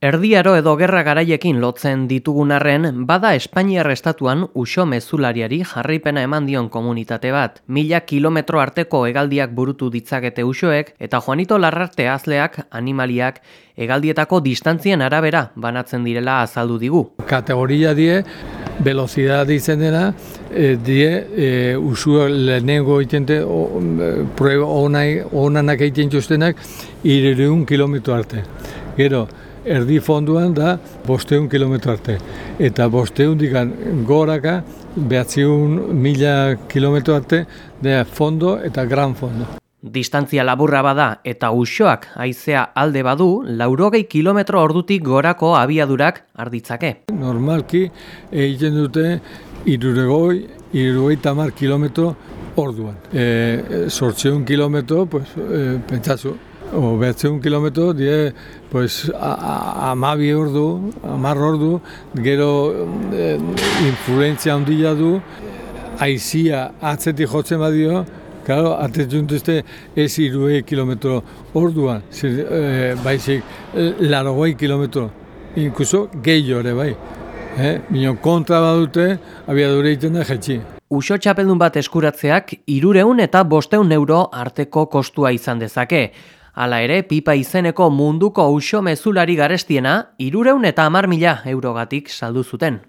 Erdiaro edo gerra garaiekin lotzen ditugun arren, bada Espainiar estatuan uso mezulariari jarraipena eman dion komunitate bat. Mila kilometro arteko egaldiak burutu ditzakete usoek, eta Juanito Larrarte azleak, animaliak, egaldietako distantzien arabera banatzen direla azaldu digu. Kategoria die, velocidad ditzen dena, e, die, e, usu lehenengo itente, prueba onanak egiten txostenak, irereun kilometro arte. Gero, erdi fonduan da bosteun kilometro arte. Eta bosteun digan goraka behatziun mila kilometro arte da fondo eta gran fondo. Distantzia laburra bada eta usoak haizea alde badu, laurogei kilometro ordutik gorako abiadurak arditzake. Normalki egiten dute iruregoi, iruregoi tamar kilometro orduan. E, sortzeun kilometro, pues, e, pentsatzu, o behatzeun kilometro, die, pues, amabi ordu, amar ordu, gero eh, influentzia handia du, aizia atzetik jotzen badio, Claro, antes juntuzte ez irue kilometro orduan, zir, eh, baizik larogoi kilometro, inkuso gehiago ere bai. Eh? Mino kontra badute, abiadure egiten da jetxi. Uso txapeldun bat eskuratzeak irureun eta bosteun euro arteko kostua izan dezake. Hala ere, pipa izeneko munduko uso mezulari garestiena, irureun eta amar mila eurogatik saldu zuten.